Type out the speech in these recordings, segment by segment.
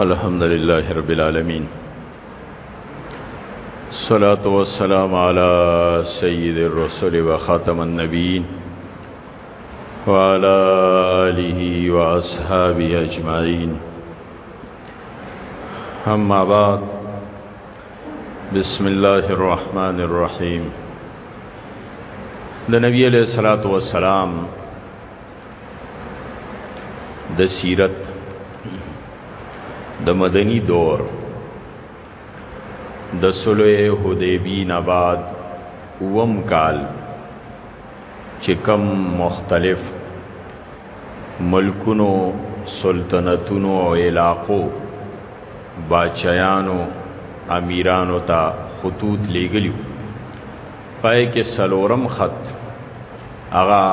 الحمد لله رب العالمين صلاة والسلام على سيد الرسول وخاتم النبيين وعلى آله وأصحابه أجمعين أما بعد بسم الله الرحمن الرحيم النبي عليه الصلاة والسلام د سیرت د مدنی دور د صلح حدیبی نه بعد وم کال چې کم مختلف ملکونو سلطنتونو او علاقو باچیانو امیرانو ته خطوط لیګلیو پای کې سلورم خط هغه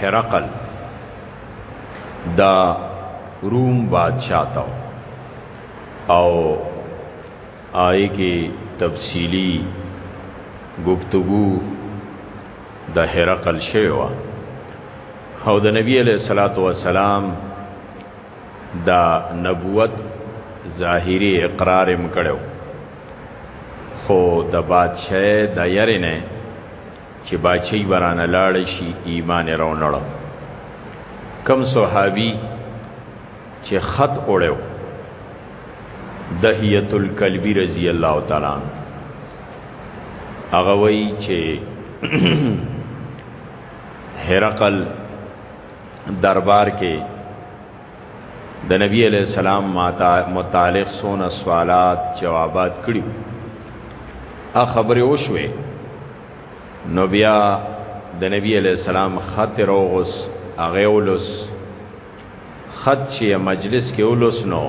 هرقل دا روم بادشاہ تا او آئے کې تفصیلی گفتگو د هرقل شوی او د نبی علیہ الصلات والسلام دا نبوت ظاهری اقرار مکړو خو د بادشاہ د یری نه چې بچی برانه لاړ شي ایمان راونړو کم صحابي چې خط اوړو دهیت الکلبی رضی الله تعالی هغه وی چې هرقل دربار کې د نبی علی السلام متعلق سونه سوالات جوابات کړیو ا خبره وشوه نو بیا د نبی علی السلام خط روغس اغه ولس خط چې مجلس کې ولس نو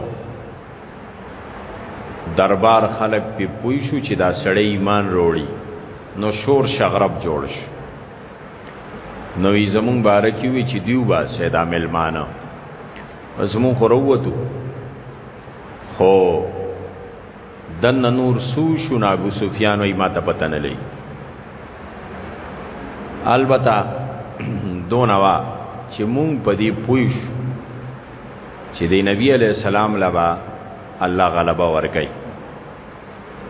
دربار خلق په پوي شو چې دا سړی ایمان وروړي نو شور شغرب جوړ شو نو یې زمونږ باره کې وی چې دیو با سیدا ملمانه بس مون خو وروتو خو دن نور سو شو نه ابو سفیان وای ما ته پته نه لګي البته دونوا چې مونږ په دې پوښ چې د نبی علی السلام لبا الله غلبه ورکړي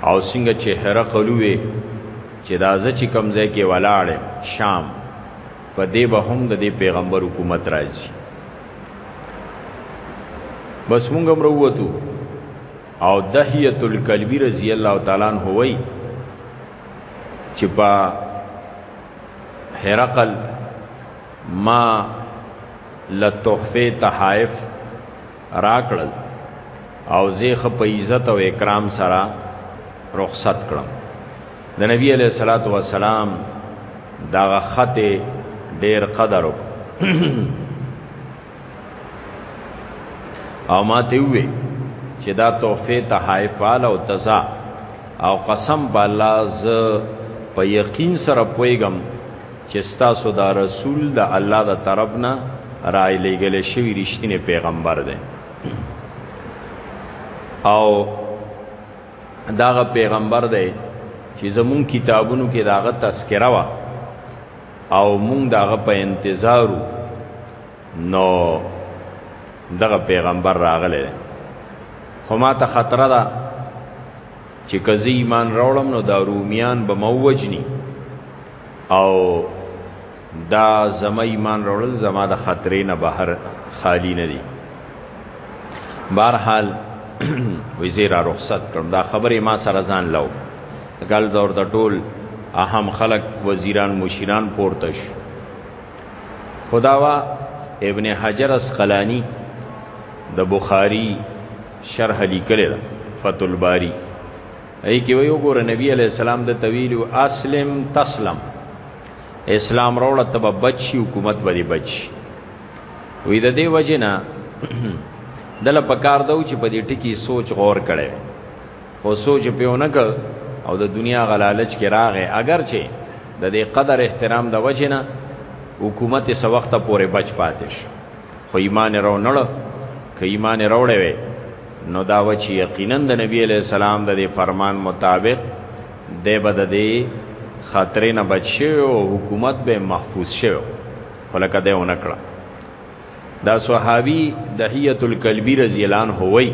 او څنګه چې هرقل وی چې دا ځ چې کم ځای کې ولاړ شام په دې به هم د دې پیغمبر حکومت راځي بس مونږ هم وروتو او دحیه الکلبی رضی الله تعالی عنہ وای چې په هرقل ما لتوفه تحائف راکړل او زیخ په عزت او اکرام سره رخصت کړم د نبی علیہ الصلوۃ والسلام دا خط ډیر قدر وک او ما ته وی چې دا تحفه ته حایفال او تزا او قسم بالله ز په یقین سره پویګم چې ستاسو دا رسول د الله د طرف نه رایلېږل شوی رښتینی پیغمبر دی او داغه پیغمبر دی چې زمون کتابونو کې داغه تذکره وا او مونږ داغه په انتظارو نو دغه پیغمبر راغله خو ما ته خطر ده چې کزي ایمان راوړم نو دا رومیان به موجنی او دا زما ایمان راوړل زما د خطرې نه بهر خالی نه دي بهرحال وزیر رخصت کړم دا خبره ما سره ځان لو ګل دور د ټول اهم خلق وزیران مشیران پورتش خداوا ابن حجر اسقلانی د بخاری شرح لیکل فتح الباری ای کی وی وګوره نبی علی السلام د طویل اسلم تسلم اسلام روړه تب بچی حکومت باندې بچی وی د دې وجنا دل پکار دو چې په دې ټکی سوچ غور کړي خو سوچ پیونه کړ او د دنیا غلالچ کې راغې اگر چې د دې قدر احترام د وجنا حکومت سو وخت پورې بچ پاتې شي خو ایمان راو نړ که ایمان راوړې وې نو دا و چې یقینا د نبی علی السلام د فرمان مطابق د بد دې خطر نه بچ شو او حکومت به محفوظ شو خلکه ده اونکړه دا صحابي دحیه الکلبی رضی الله عنه وای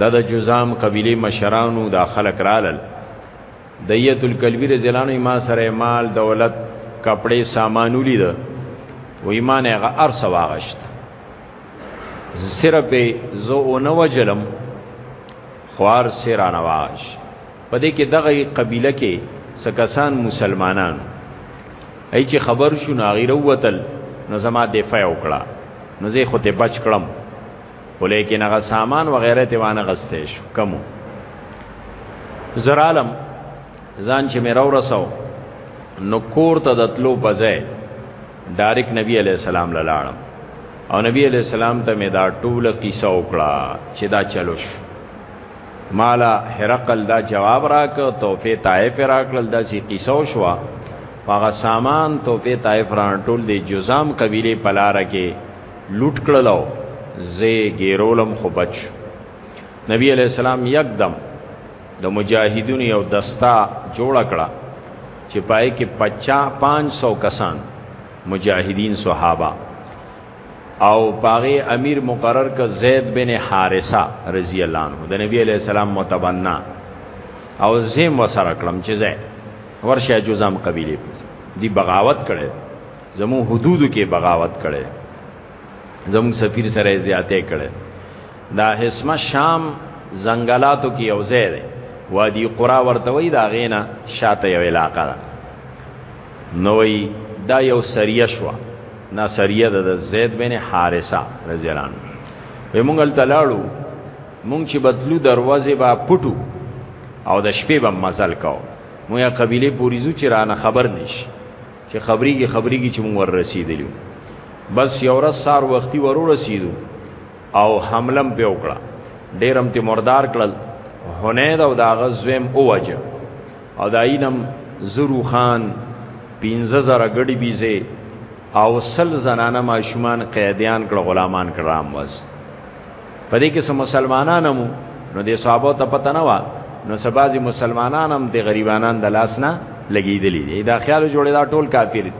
دا د جزام قبیله مشرانو دا خلق رالل دیت الکلبی رضی الله عنه ما سره مال دولت کپڑے سامانو لید و ایمان هغه ارس واغشت صرف زو اون وجلم خوار سیران واغش پدې کې دغه قبیله کې سکسان مسلمانان ای چې خبر شو ناغیره وتل نو زما دفاع وکړه نو زه خو ته بچ کړم ولیکن هغه سامان وغیره ته وانه غستې شو کمو زرالم ځان چې مې راو رسو نو کور ته د تلو بځای ډایرک نبی علی السلام لاړم او نبی علی السلام ته مې دا ټوله قصه وکړه چې دا چلوش مالا هرقل دا جواب راک توفه طائف راکل دا سی قصه شو هغه سامان توفه طائف ران ټول دی جزام قبیله پلار کې لوټ کړلو زه ګیرولم خو بچ نبی علی السلام یکدم د مجاهدونو یو دستا جوړ کړه چې پای کې 50 500 کسان مجاهدین صحابه او پاغه امیر مقرر ک زید بن حارثه رضی الله عنه د نبی علی السلام متبنا او زم وسره کړم چې زه ورشه جزام قبیله دی بغاوت کړي زمو حدودو کې بغاوت کړي زمو سفیر سره زیاتې کړي دا حسمه شام زنګلاتو کې یو ځای دی وادي قرا ورته وای دا غینا شاته یو علاقه ده نوې دا یو سریه شو نا سریه د زید بن حارثه رضی الله عنه به مونږ تلاړو مونږ چې بدلو دروازه با پټو او د شپې به مزل کاو مو یا قبيله پوریزو چې رانه خبر نشي چې خبريږي خبريږي چې مونږ ور رسیدلیو بس یو ورځ سار وختي ورو رسیدو او حملم په وکړه ډیرم تی مردار کړل هنید او دا غزویم اوجه او دا اینم زرو خان 15000 غړي بيزه او سل زنانه ماشومان قیدیان کړه غلامان کرام وس په دې کې سم مسلمانان مو نو د صحابه ته پته نه و نو سبازي مسلمانان هم د غریبانان د لاس نه لګیدلی دی دا خیال جوړی دا ټول کافر دی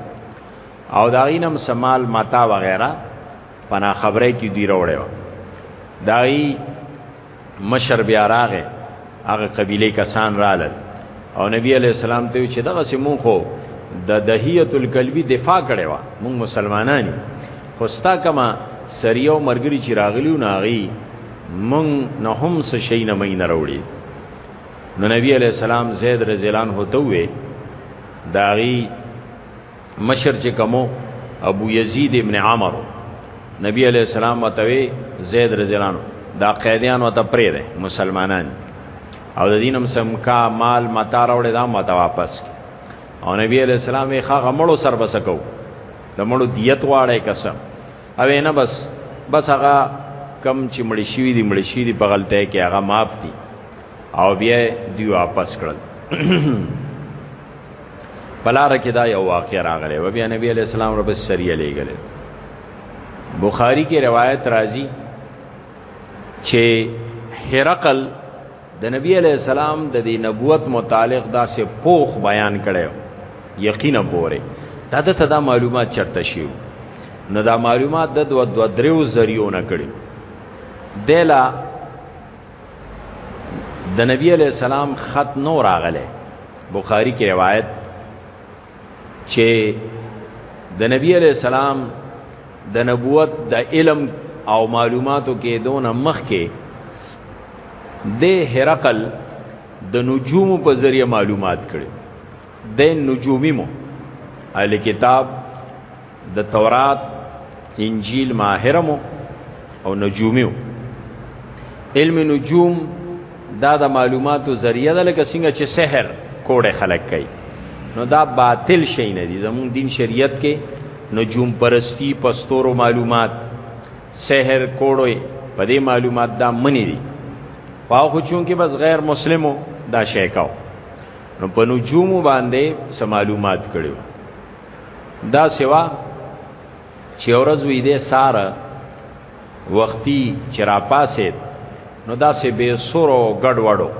او دا غینم سمال متا وغیرہ پنا خبره کی دی وروړی و دای مشر بیا راغه هغه قبیله کسان رالل او نبی علی السلام ته چې دغه سیمون خو د دهیت الکلبی دفاع کړي وا مونږ مسلمانانی خو ستا کما سریه او مرګري چې راغلیو نه هغې مونږ نه هم څه شی نه مې نه راوړي نو نبی علیہ السلام زید رضی الله عنه ته وې داغي مشر چې کومو ابو یزید ابن عمر نبی علیہ السلام وتوی زید رضی الله عنه دا قیدیان وته پرې ده مسلمانان او د دینم سم کا مال متا راوړې دا متا واپس او نبی علیہ السلام یې خغه مړو سر بسکو د مړو دیت واړی کسه او نه بس بس هغه کم چې مړ شي دي مړ شي دي په غلطه کې هغه معاف دي او بیا دی واپس کړل بلاره کې دا یو واقع راغلی و بیا نبی علی السلام رب سریه لګل بخاری کې روایت راځي چې هرقل د نبی علی السلام د دې نبوت متعلق دا سه پوخ بیان کړو یقینا پوره دا د تدا معلومات چرته شیو نو دا معلومات د دو دو دریو ذریعو نه کړي دلا د نبی علی السلام خط نو راغله بخاری کې روایت چې د نبی علی السلام د نبوت د علم او معلوماتو کې دونه مخ کې د هرقل د نجوم په ذریعہ معلومات کړي د نجومی مو اهل کتاب د تورات انجیل ماهرمو او نجومیو علم نجوم دا د معلوماتو ذریعہ ده لکه څنګه چې سحر کوړه خلق کوي نو دا باطل شي نه دي زموږ دین شریعت کې نجوم پرستی پستورو معلومات سحر کوړوي په دې معلومات دا منی دي خو خو چون کې بس غیر مسلمو دا شیکاو نو په نجوم باندې سم معلومات کړو دا سوا چې اورز وی دې ساره وختي چې را پاسې نو دا سه به سورو ګډ وړو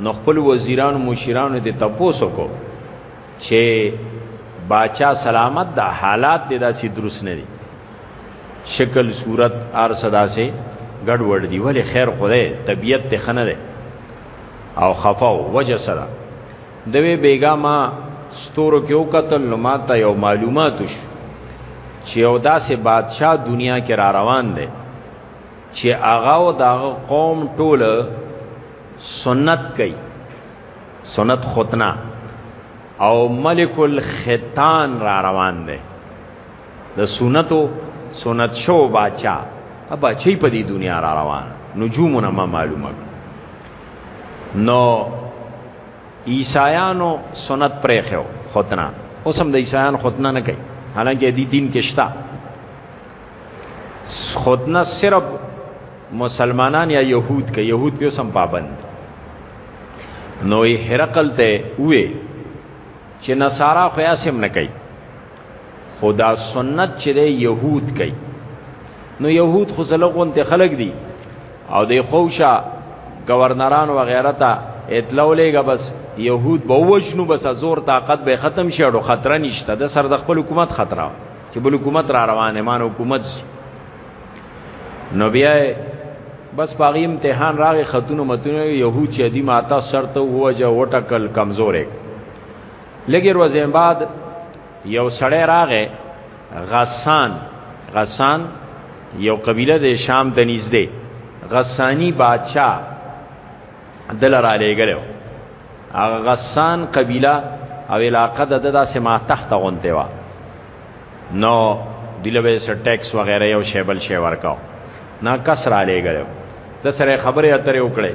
نو خپل وزیران مشیران دې تپوسو کو چې باچا سلامت دا حالات دې داسې درست نه دي شکل صورت ار صدا سه ګډ وړ دی ولی خیر خدای طبیعت ته خنه ده او خفاو وجه سره دوی بیګا ما ستورو کې وکتل نو ما ته یو معلومات وش چې یو داسې بادشاه دنیا کې را روان دی چې هغه او دا قوم ټول سنت کوي سنت ختنه او ملک الختان را روان دی د سنتو سنت شو بادشاه ابا چی په دې دنیا را روان نجومونه ما معلومه نو عیسایانو سنت پرې خو ختنه اوس هم د عیسایانو ختنه نه کوي حالانکه دې دین کې شته ختنه صرف مسلمانان یا يهود کې يهود په سم پابند نو یې هرقل ته وې چې نصارا خو یې سم نه کوي خدا سنت چې دی يهود کوي نو يهود خو زلغون ته خلق دي او د خوشا گورنران و غیره ته اطلاع لېګه بس يهود به وښنو بس زور طاقت به ختم شي او خطر نشته د سر د خپل حکومت خطر چې بل حکومت را روانه مان حکومت نو بیا بس پاغي امتحان راغې خاتون متونه يهود چې دی ماتا سرته وجه وټکل کمزورې لګي ورځې بعد یو سړی راغې غسان غسان یو قبیله د شام د نږدې غسانی بادشاہ دل را لېګلو هغه غسان قبیله او علاقه د ددا سما تحت غونته وا نو دلوي سر ټیکس وغیرہ یو شیبل شی ورکاو نا کس را لېګلو د سره خبره اترې وکړي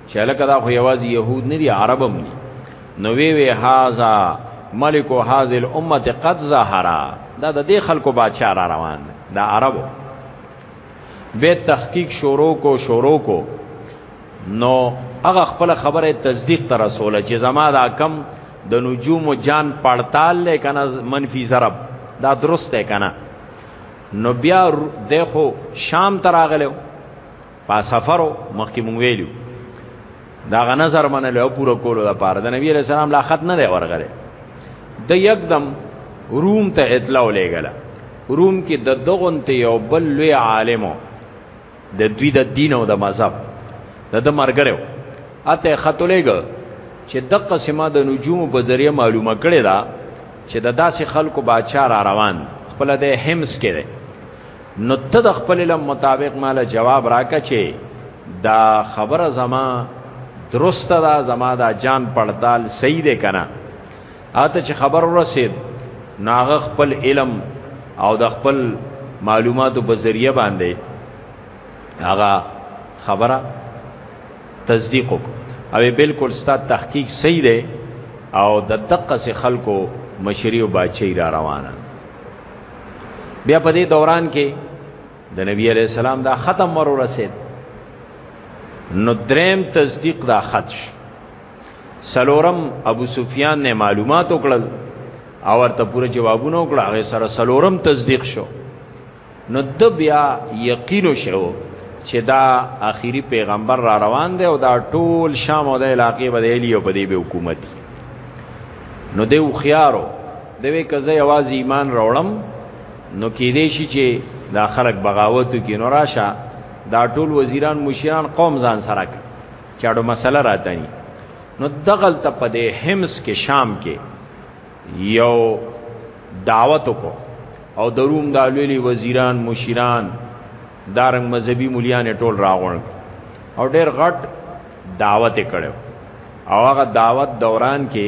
چې لکه دا خو یوازې يهود نه دي عرب هم دي نو وی وی هاذا ملک هاذ الامه قد ظهر دا د دې خلکو بادشاہ را روان دی دا عربو به تحقیق شروع کو شروع کو نو هغه خپل خبره تصدیق تر رسول چې زما دا کم د نجوم و جان پړتال لیکنه منفی ضرب دا درست ہے کنه نو بیا دغه شام تراغلو په سفرو مخکې مونږ ویلو دا غ نظر منل او پوره کولو د پاره د نبی رسول الله لا خط نه دی ورغله د یکدم روم ته اطلاع لګله روم کې د دغون ته یو بل لوی عالمو د دوی د دین او د مذهب د د مرګره اته خط لګ چې د قسمه د نجوم په ذریعہ معلومه کړي دا چې د داسې خلکو باچا را روان خپل د همس کړي نو ته د خپل علم مطابق مال جواب راکا چې دا خبره زما درست ده زما دا جان پړتال صحیح ده کنه اته چې خبر ورسید ناغه خپل علم او د خپل معلوماتو په ذریعہ باندې هغه خبره تصدیق وک او بالکل ستا تحقیق صحیح ده او د دقه خلکو مشری او باچې را روانه بیا په دې دوران کې د نبی علی السلام دا ختم ور ورسید نو دریم تصدیق دا خط شو سلورم ابو سفیان نه معلومات وکړل او ورته پوره جوابونه وکړه هغه سره سلورم تصدیق شو نو د بیا یقین شو چې دا آخري پیغمبر را روان دی او دا ټول شام او د علاقې بدایلی او بدی به حکومت نو دی خيارو دوی که زه یوازې ایمان راوړم نو کې دې شي چې دا خلک بغاوت کوي نو راشه دا ټول وزیران مشران قوم ځان سره کوي چاړو مسله راتني نو دغل ته په دې همس کې شام کې یو دعوت کو او دروم د لوی وزیران مشران دارنګ مذهبي مليان ټول راغون او ډېر غټ دعوت کړو او هغه دعوت دوران کې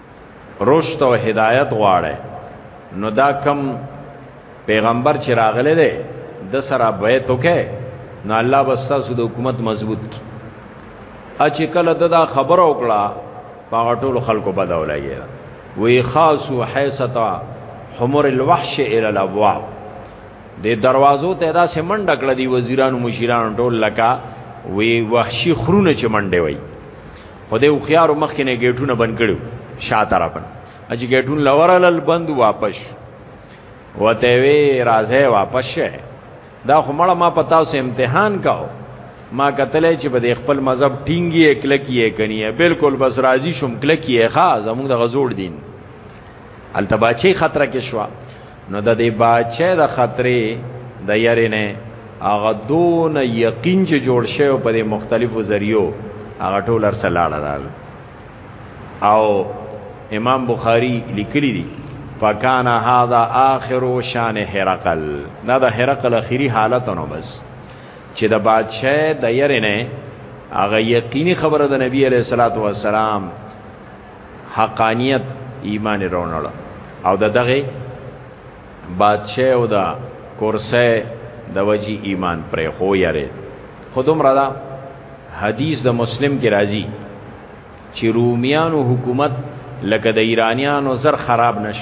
رشد او هدایت غواړي نو دا کم پیغمبر چې راغله ده د سره بیت وکه نو الله بس تاسو د حکومت مضبوط کی اچ کله دا خبر او کړه په ټول خلکو بدو لګی وی خاصو حیثتا حمر الوحش الى الابواب د دروازو ته دا سمند کړه دی وزیرانو مشیرانو ټول لکا وی وحشی خرونه چې منډه وی خو د خوخيارو مخ کې نه گیټونه بند کړو شا طرفن اجي گیټون لورل بند واپس وته وی راځه واپس شه دا خو مړه ما پتا سه امتحان کاو ما کتلې چې بده خپل مذهب ټینګي اکل کیه کني بالکل بس راضي شم کله کیه ښا زموږ د غزور دین التباچی خطر کې شوا نو د دې باچه د خطرې د یری نه هغه دون یقین چې جوړ شوی په دې مختلفو ذریعو هغه ټول ار سلاړه راغ او امام بخاری لیکلی دی فکان هذا اخر شان هرقل دا د هرقل اخیری حالت نو بس چې د بادشاہ د یری نه هغه یقیني خبره د نبی علیہ الصلوۃ والسلام حقانیت ایمان رونړ او د دغه بادشاہ او دا کرسه د وجی ایمان پر خو یاره خودم را دا حدیث د مسلم کې راځي چې رومیانو حکومت لکه د ایرانیانو زر خراب نش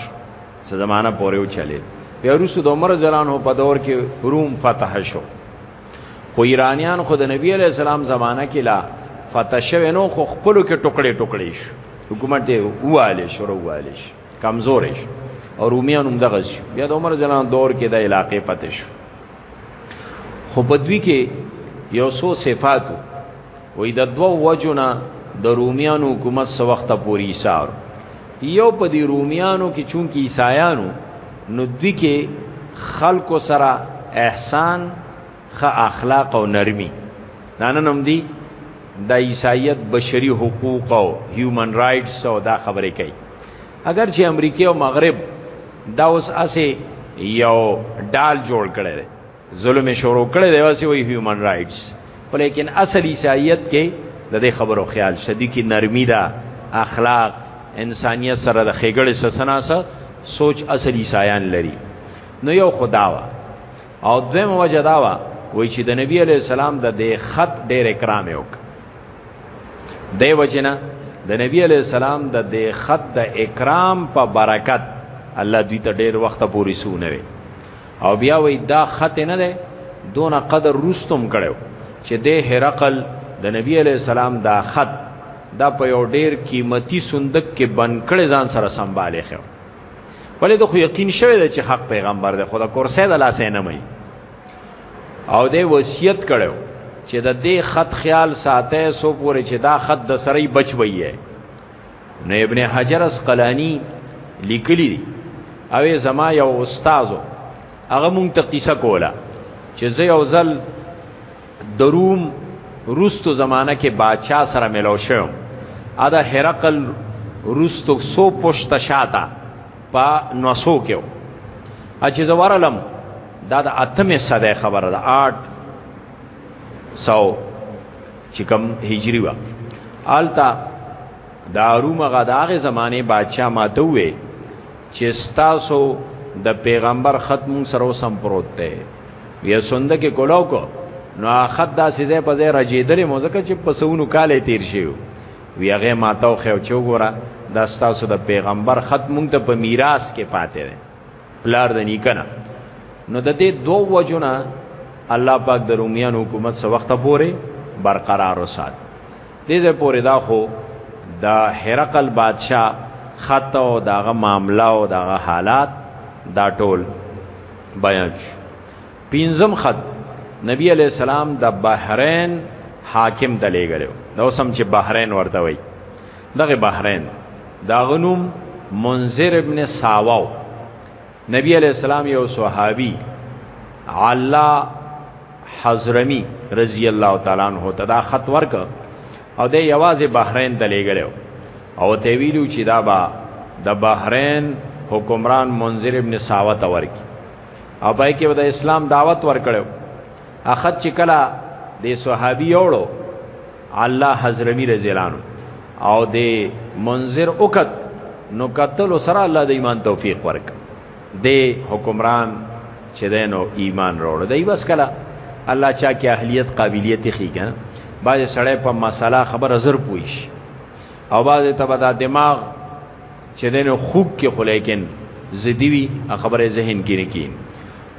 څه زمانہ پورې و چلے بیا روسو د عمر زلانو په دور کې روم فتح شو خو ایرانیان خو د نبی علی السلام زمانہ کې لا فتح شوه نو خو خپل کې ټوکړې ټوکړې شو حکومت واله شروع واله شو کمزورې شو او رومیان هم دغه شو بیا د عمر جلان دور کې د علاقې پته شو خو په دوی کې یو څو صفاتو وې د دوو وجونه د رومیان حکومت سو وخت پورې ایثار یو په دې رومیانو کې چونکی عیسایانو نو دوی کې خلکو سره احسان خ اخلاق او نرمي نن هم دي د عیسایت بشري حقوق او هیومن رائټس او دا خبرې کوي اگر چې امریکای او مغرب دا اوس اسه یو ډال جوړ کړي ظلم شروع کړي دی واسي وی هیومن رائټس ولیکن اصل عیسایت کې د دې خبرو خیال شدي کې نرمي ده اخلاق انسانیت سره د خېګړې سسناسه سوچ اصل عیسایان لري نو یو خداوا او دویم وجه داوا وای چې د نبی علی السلام د دې خط ډېر اکرام یو دی وجنه د نبی علی السلام د دې خط د اکرام په برکت الله دوی ته ډېر وخت پورې سونه وي او بیا وای دا خط نه ده دون قدر رستم کړو چې د هرقل د نبی علی السلام دا خط دا په یو ډیر قیمتي صندوق کې بند کړي ځان سره سنباله خو ولې د خو یقین شوی دی چې حق پیغمبر دی خدا کورسه د لاسه نه مې او د وصیت کړو چې د دې خط خیال ساته سو پورې چې دا خط د سړی بچ ویه نو ابن حجر اسقلانی لیکلی دی او زما یو استادو هغه مونږ ته قصه کوله چې زه یو ځل دروم روستو زمانہ کې بادشاہ سره ملو شوم ادا هرقل روستو سو پښت شاته په نوسو کې اچ زوارلم دا د اتمه صده خبره ده 8 سو چې کوم هجری و آلتا دا روم غداغه زمانه بادشاہ ماته وې چې ستاسو د پیغمبر ختم سره سم پروت دی یا سند کې کولاو کو نو خد دا سیزه په ځای راجیدلې موزکه چې په سونو کالې تیر شي وی هغه ماتو خو چوغورا دا ستاسو د پیغمبر ختم ته په میراث کې پاتې دی پلار د نیکنه نو د دې دوه وجونه الله پاک د رومیان حکومت سو وخت پورې برقرار وسات دې ځای پورې دا خو د هرقل بادشاه خط او دغه معاملې او دغه حالات دا ټول بیان شو پینځم خط نبی علی السلام د بحرین حاکم ته لېګلو نو سم چې بحرین ورته وای دغه بحرین دا غنوم منذر ابن ساواو نبی علیہ السلام یو صحابي علا حضرمی رضی الله تعالی عنہ ته دا خط ورک او د یوازې بحرین ته لېګلو او ته ویلو چې دا با د بحرین حکمران منذر ابن ساوه ته ورکی او پای کې د اسلام دعوت ورکړو اخد چې کلا د صحابي یوړو الله حضرمی رضی الله عنه او د منذر وکت نو قتل سره الله د ایمان توفیق ورک د حکمران چې دینو ایمان وروړ دی بس کله الله چا کې اهلیت قابلیت خېګا باز سړی په مسله خبره زر پويش او باز ته بدا دماغ چې دنه خوب کې خو لیکن زدی وی خبره ذهن کې نه کی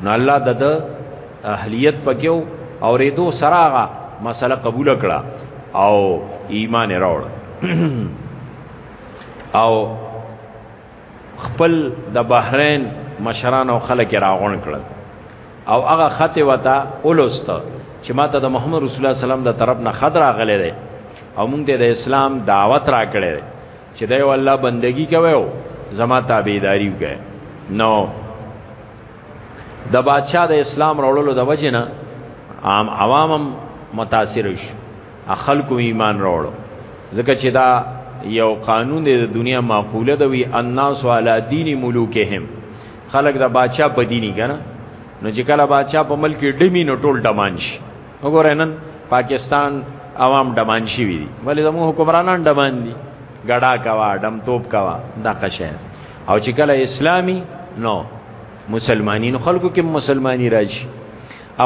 نو الله د د اهلیت پکيو او ریدو سراغه مسله قبول کړه او ایمان راوړ او خپل د بحرین مشران او خلک راغون کړل او هغه خط وتا اولست چې ماته د محمد رسول الله سلام د طرف نه خضر غلې ده او موږ ته د اسلام دعوت را کړې چې دا یو الله بندگی کوي او زما تابعداري وکړي نو د بادشاہ د اسلام راوړلو د وجه نه عام عوامم متاثر شي خلکو ایمان راوړو ځکه چې دا یو قانون دی د دنیا معقوله دی وی الناس علی دین ملوکهم خلک د بادشاہ په دیني کنه نو چې کله بادشاہ په ملک ډمی نو ټول ډمان شي وګورئ نن پاکستان عوام ډمان شي وي ولې زموږ حکمرانان ډمان دي ګډا کوا ډم توپ کوا دا قشه او چې کله اسلامي نو مسلمانین خلکو کې مسلمانی راځي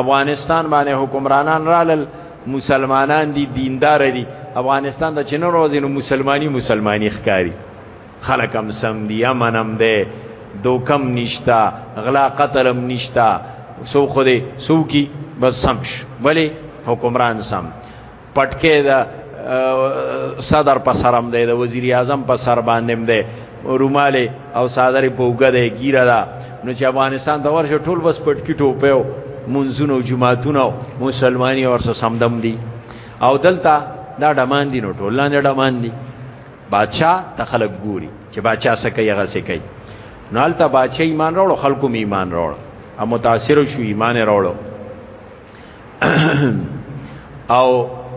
افغانستان باندې حکمرانان رالل مسلمانان دي دیندار دي افغانستان د چنه روزي نو مسلمانی مسلمانی ښکاری خلک هم سم دي امن هم دی دوکم نشتا غلا قتل هم نشتا سو خو دې سو کی بس سمش ولی حکمران سم پټکې دا صدر په سرم دی د وزیر اعظم په سر باندې دی روماله او صادری پوګه دی ګیره دا نو چې افغانستان ته ورشه ټول بس پټکی ټوپیو منځونو جمعهتونو مسلمانی ورسره سمدم دي او دلته دا ډمان دي نو ټول لاندې ډمان دي بادشاہ ته خلک ګوري چې بادشاہ څه کوي هغه څه کوي نو البته بادشاہ ایمان راوړ خلکو می ایمان راوړ او متاثر شو ایمان راوړ او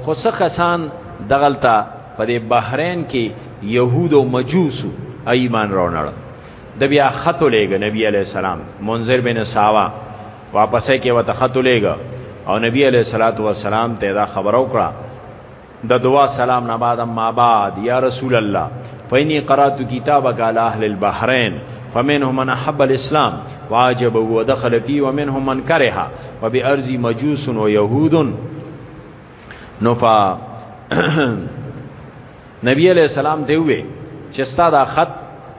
خو څه کسان دغلطه په دې بحرین کې يهود او مجوس ایمان راوړل د بیا خط لېګ نبی علی السلام منذر بن ساوا واپسې کې وته خط لېګ او نبی علی صلوات و سلام ته دا خبر او کړه د دعا سلام نه بعد ما بعد یا رسول الله فینی قرات کتابک علی اهل البحرین فمنهم من حب الاسلام واجب ودخل فی ومنهم من کرها وبارضی مجوس و یهود نفا نبی علیہ السلام دی وی چې ستا دا خط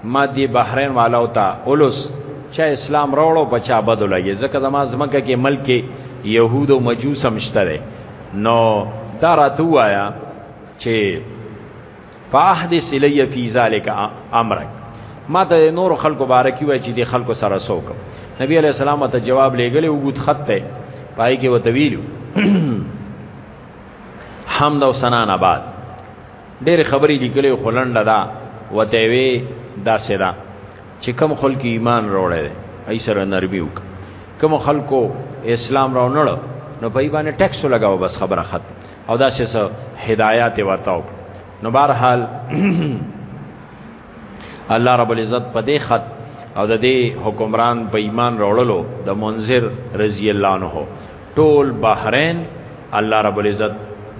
ما دی بحرین والا او تا اولس چا اسلام راوړو بچا بدلږي ځکه زما زمکه کې ملک یهود او مجوس هم شته نو دا راتو وایا چې فاحدث الی فی ذلک امرک ما ته نور خلکو بارکی وای چې د خلکو سره سوک نبی علیہ السلام ته جواب لېګلې وګت خط ته پای کې وتویلو حمد او ثنا نه بعد ډېر خبرې لیکلې خلنډه دا وته وی دا سدا چې کم خلک ایمان راوړی دی ای سره نرمي وکړه کوم خلکو اسلام راو نه نو په باندې ټیکس لګاو بس خبره ختم او دا څه هدایت ورته وکړه نو بهرحال الله رب العزت په دې خط او د دې حکمران په ایمان راوړلو د منذر رضی الله عنه ټول بحرین الله رب العزت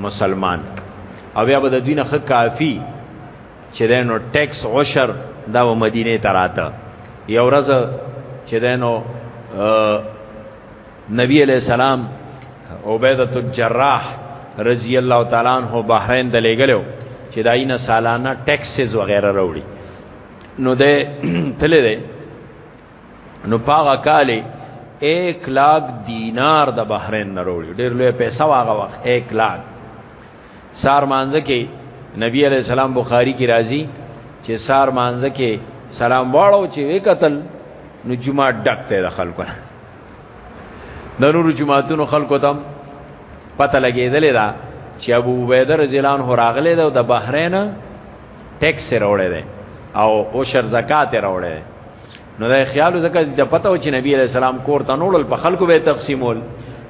مسلمان او بیا به د دین خ کافی چې دینو ټیکس عشر دا و مدینه ته راته یو ورځ چې دینو نبی علیہ السلام عبیدۃ الجراح رضی الله تعالی عنہ بحرین ته لګلو چې داینه سالانه ټیکسز وغیرہ راوړي نو ده تله ده نو پاغه کاله 1 لاک دینار د بحرین نه وروړي ډیر لوی پیسې واغه وخت 1 لاک سار مانځه کې نبی علی السلام بخاری کې راځي چې سار مانځه کې سلام واړو چې وکتل نو جمعه ډک ته د خلکو د نورو جمعهتونو خلکو تم پته لګېدلې دا چې ابو عبیده رضی الله عنه راغله ده د بحرین ټیکس راوړی دی او او شر زکات راوړی دی نو دا خیال زکه د پته و چې نبی علیہ السلام کور ته نوړل په خلکو به تقسیمول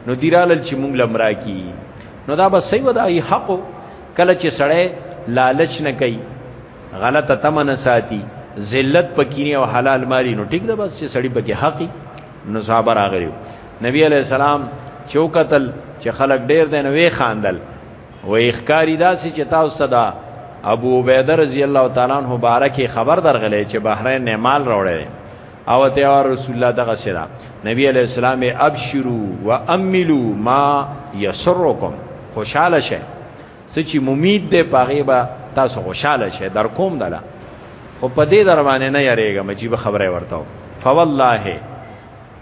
نو دیرال چې مونږ لمرا کی نو دا بس صحیح ودا ای حق کله چې سړی لالچ نه کوي غلطه تمنه ساتي ذلت پکینی او حلال ماری نو ټیک ده بس چې سړی پکې حقي نو صحابه راغلی نبی علیہ السلام چوکتل چې خلک ډیر دین وی خاندل و اخکاری داسې چې تاسو صدا ابو عبیده رضی الله تعالی عنہ مبارک خبر درغلې چې بحرین نه مال راوړې او ته یا رسول الله دغه سره نبی علی السلام ابشرو واملو ما یسرکم خوشاله شه سچې امید دې پاغه با تاسو خوشاله شه در کوم دلا خو په دې درمانه نه یریږم چې به خبره ورته فوالله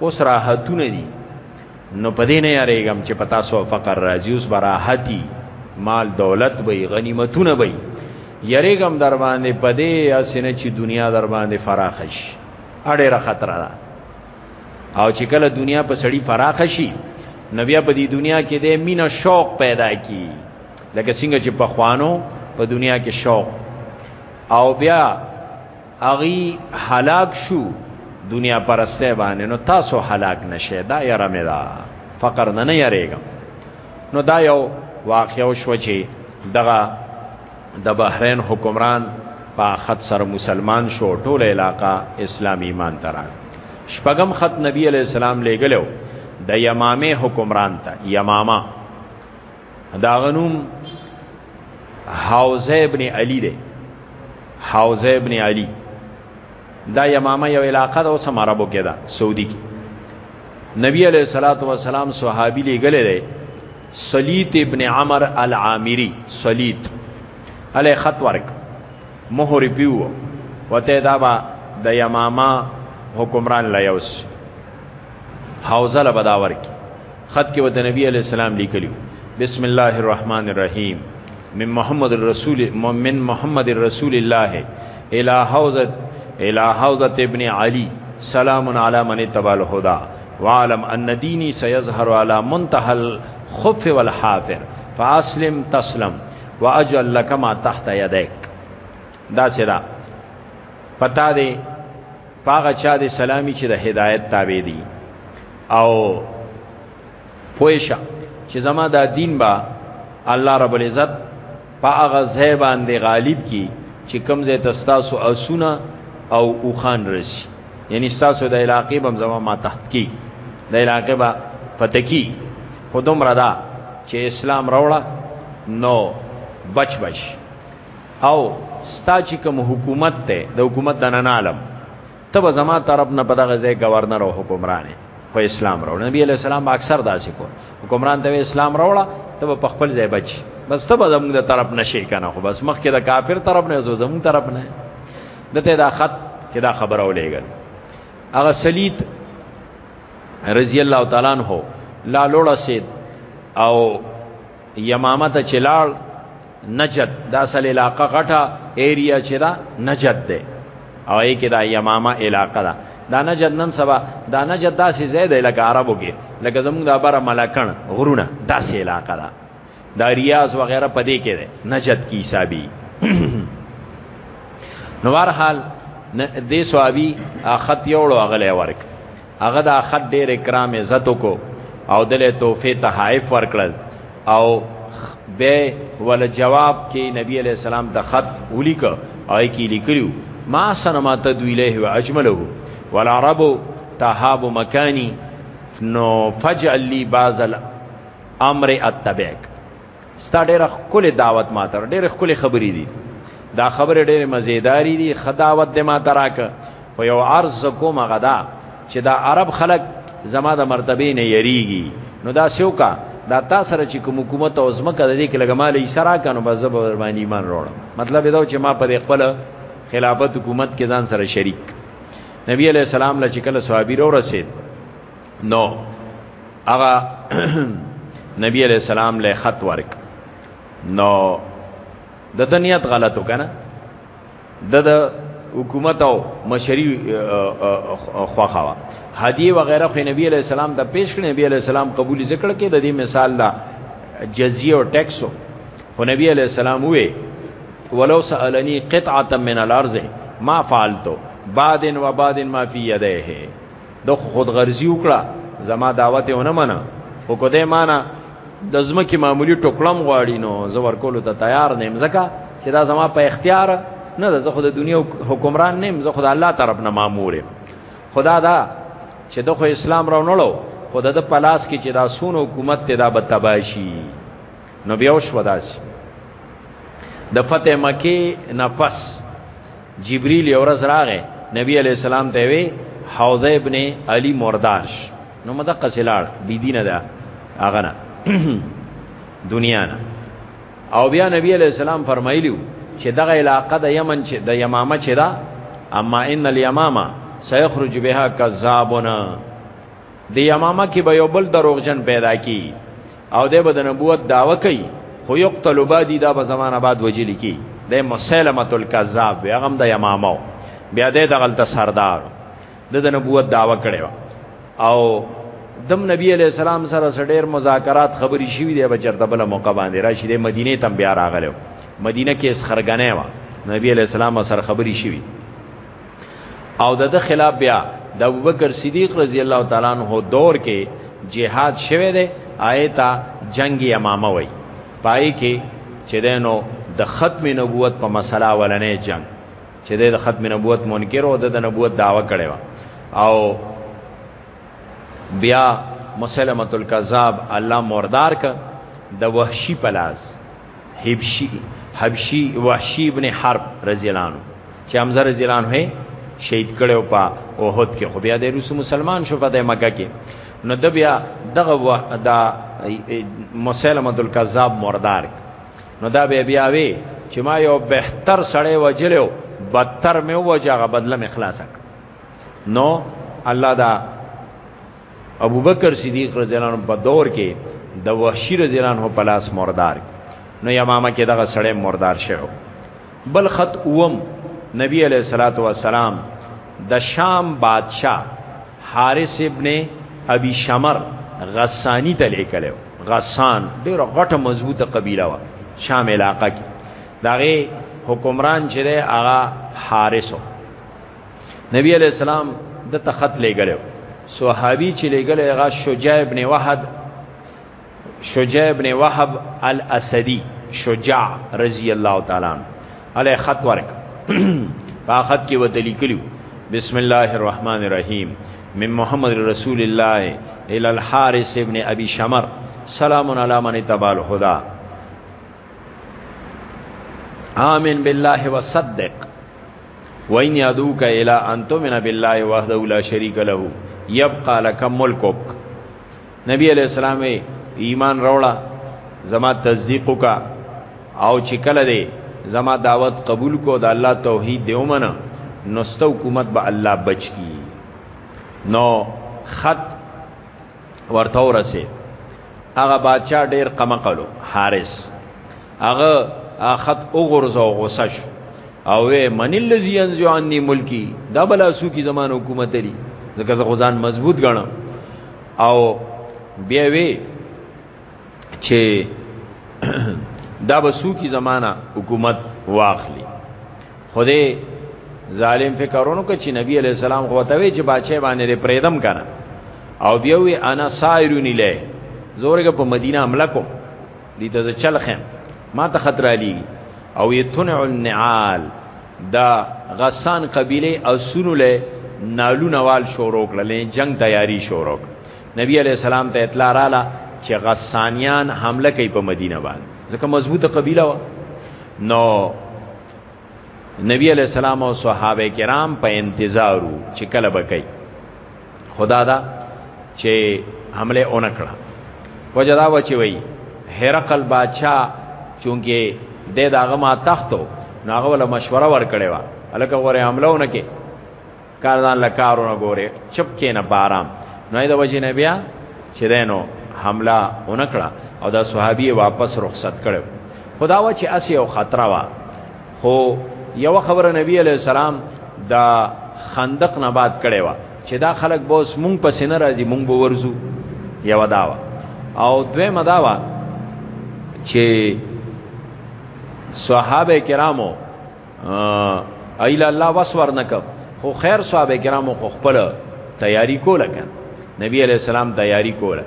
اوس راحتونه دي نو په دې نه یریږم چې پتا سو فقر راځي اوس براحتي مال دولت به غنیمتونه به یریږم در باندې په دې اسنه چې دنیا در باندې فراخ شي اړه را خطر را او چې کله دنیا په سړی فراخ شي نو بیا په دې دنیا کې د مینا شوق پیدا کی لکه څنګه چې په خوانو په دنیا کې شوق او بیا اغي هلاک شو دنیا پرسته باندې نو تاسو هلاک نشه دا یره مې دا فقر نه نه یریږم نو دا یو واقعو شو چې دغه د بحرین حکمران په خط سره مسلمان شو ټوله علاقہ اسلام ایمان تران شپغم خط نبی علی السلام لګلو د یمامه حکمران ته یمامه دا غنوم حوزه ابن علی دی حوزه ابن علی دا یمامه یو علاقه ده اوس هم عربو کې ده سعودي کې نبی علیہ الصلات والسلام صحابي لګلې ده سلیت ابن عمر العامری سلیت علی خط ورک مہر پیو وته دا با د یمامه حکمران لیوس حوزه لبداور کی خط کې وته نبی علی السلام لیکلی بسم الله الرحمن الرحیم من محمد الرسول من محمد الرسول الله الى حوزه الى حوزه ابن علي سلام علی من تبع الهدى وعلم ان دینی سيظهر على منتهى الخف والحافر فاسلم تسلم واجعل لك ما تحت يديك دا سدا پتا دی پاغه چا د سلامي چې د هدایت تابع دي او پویشا چې زما دا دین با الله رب العزت پاغه ځای باندې غالب کی چې کم زې تستاسو اسونه او اوخان رسی یعنی تاسو د علاقې بم زما ما تحت کی د علاقې با پتکی خودم ردا چې اسلام راوړه نو بچ بچ او ستا چې کوم حکومت ته د حکومت د نه عالم ته به زما طرف نه په دغه ځای گورنر او حکمران خو اسلام راوړ نبی علی السلام اکثر داسې کو حکمران ته اسلام راوړه ته په خپل ځای بچ بس ته به زموږ د طرف نشي کنه خو بس مخکې د کافر طرف نه زو زموږ طرف نه دته دا خط کې دا خبره ولېګل هغه سلیت رضی الله تعالی عنہ لا لوړه سید او یمامه ته چلاړ نجد دا اصل علاقه غټه ایریا چې دا نجد ده او یې کې دا یمامه علاقه ده دا نجد نن سبا دا نجد داسې زید لکه عربو کې لکه زموږ د بره ملکن غرونه داسې علاقه ده دا ریاض وغیرہ پدې کې ده نجد کی حسابي نو هر حال دې صحابي خط یوړو غلې ورک هغه دا خط ډیر اکرام عزت کو او دله توفی تحائف ورکړل او به ول جواب کې نبی علی السلام د خط ولیک او کې لیکلو ما سنما تدویله و اجمله والعرب تهاب مکانی نو فجعل لی بعض الامر اتبعک ستا ډېر خپل دعوت ما تر ډېر خپل خبرې دي دا خبره ډېر مزیداری دي خداوت دې ما تراک خو یو عرض کوم غدا چې دا عرب خلک زما د مرتبه نه یریږي نو دا سوکا دا تا سره چې کوم حکومت او زمکه د دې کې لګمال یې سره کنو بس زب باندې ایمان وروړ مطلب دا چې ما په خپل خلافت حکومت کې ځان سره شریک نبی علیہ السلام لچ کله صحابي رو رسید نو هغه نبی علیہ السلام له خط ورک نو د دنیت غلطو کنه د د حکومت او مشری خوخه وا هدیه وغیرہ خو نبی علیہ السلام ته پیش کړ نبی علیہ السلام قبول ذکر کړ د دې مثال دا جزیه او ټیکسو خو نبی علیہ السلام وې ولو سالنی قطعه من الارض ما فعلتو بعد و بعد ما فی یده د خود غرضی وکړه زما دعوت یې ونه منه او کو دې مانا د زمکه معمولی ټوکلم غواړي نو زه ورکول ته تیار نیم زکه چې دا زما په اختیار نه ده زه خو د دنیا حکمران نیم زه خو د الله طرف نه مامور یم خدا دا چې د خو اسلام راونړو خدا د پلاس کې چې دا سون حکومت ته دا به تباشي نو بیا وشو داسې د فتح مکه نه پس جبريل یو ورځ راغی نبی علی السلام ته وی حوضه ابن علی مرداش نو مده قسلار بی دینه ده هغه نه دنیا نه او بیا نبی علی السلام فرمایلیو چې دغه علاقه د یمن چې د یمامه چې ده اما ان الیمامه سيخرج بها کذابنا د یمامه کې به یو بل دروغجن پیدا کی او د بد نبوت داوا کوي خو یقتل بعدی دا به زمانہ بعد وجل کی د مسلمه الکذاب وی هغه د یمامو بیا د دغلت سردار د نبوت داوا کړي او دم نبی علی السلام سره سړیر مذاکرات خبري شوې دی بچرته بل موقع باندې راشي د مدینه تم بیا راغلو مدینه کې اس خرګنه و نبی علی السلام سره خبري شوې او د خلاف بیا د ابوبکر صدیق رضی الله تعالی عنہ دور کې جهاد شوه دی آیتا جنگ یمامه وای پای کې چې دینو د ختم نبوت په مسله ولنې جنگ چې د ختم نبوت منکر او د نبوت داوا کړي او بیا مسلمت الکذاب الله مردار ک د وحشی پلاس حبشي حبشي وحشي ابن حرب رضی الله عنه چې حمزه رضی الله عنه شهید کړو په اوحد کې خو بیا د روس مسلمان شو په مکه کې نو د بیا دغه د مسلمه دل کذاب مردار نو دا بیا بیا وی چې ما یو بهتر سړی وجلو بدتر مې وجهغه بدله مې خلاص نو الله دا ابوبکر صدیق رضی الله عنه په دور کې د وحشی رضی الله عنه په لاس مردار نو یمامه کې دغه سړی مردار شو بل خط اوم نبی علیہ الصلات والسلام د شام بادشاہ حارث ابن ابي شمر غسانی ته لیکلو غسان ډیر غټه مضبوطه قبیله و شام علاقه کې دغه حکمران چې دی هغه حارثو نبی علیہ السلام د تخت لګلو صحابي چې لګلې هغه شجاع ابن وحد شجاع ابن وهب الاسدی شجاع رضی الله تعالی عنہ علی خط ورک په خط کې وته لیکلو بسم الله الرحمن الرحیم من محمد رسول الله الى الحارث ابن ابي شمر سلام علی من تبع الهدى آمین بالله وصدق وین یادو کا الا انتم من بالله وحده لا شریک له یبقى لك ملکک نبی علیہ السلام ایمان روړه زما تصدیق کا او چې کله دی زما دعوت قبول کو د الله توحید دی ومنه نو ست حکومت به الله بچ کی نو خط ورته ورسه هغه بادشاہ ډیر قمقلو حارس هغه اخت اوغرزو غوسه شو او وی من الذی انزو عنی ملکی دا بلا سو کی زمان حکومت لري ځکه زه غزان مضبوط غنم او بیا وی چې دا بسو کی زمانہ حکومت واخلی خدای ظالم فکرونو کې چې نبی علی السلام غوتوي چې بچي باندې پرېدم کنه او بیا وی انا سایرونی له زورګه په مدینه حمله کو دي ته چل خیم ما ته خطر علی او یتنع النعال دا غسان قبیله او سونو له نالو نوال شروع کړل جنگ تیاری شروع نبی علی السلام ته اطلاع رااله چې غسانیان حمله کوي په مدینه باندې ځکه مضبوطه قبیله و نو نبی علیہ السلام او صحابه کرام په انتظارو چې کله بکای خدا دا چې حمله اونکړه وجدا و چې وای هرقل بادشاہ چونګې د داغه ما تختو ناغه ولا مشوره ور کړې و الکه غره حمله اونکه کارزان لکارونه ګوره چپ کینه بارام نو دا وجه نه بیا چې دینو حمله اونکړه او دا صحابي واپس رخصت کړو خدا و چې اسی او خطر وا خو یو خبره نبی علی السلام دا خندق نه باد کړي وا چې دا خلک بوس مونږ په سینه راځي مونږ به ورزو یو دا وا او دوی مدا وا چې صحابه کرامو ایله الله وس ورنکب خو خیر صاحب کرامو خو خپل تیاری کوله کن نبی علیہ السلام تیاری کوله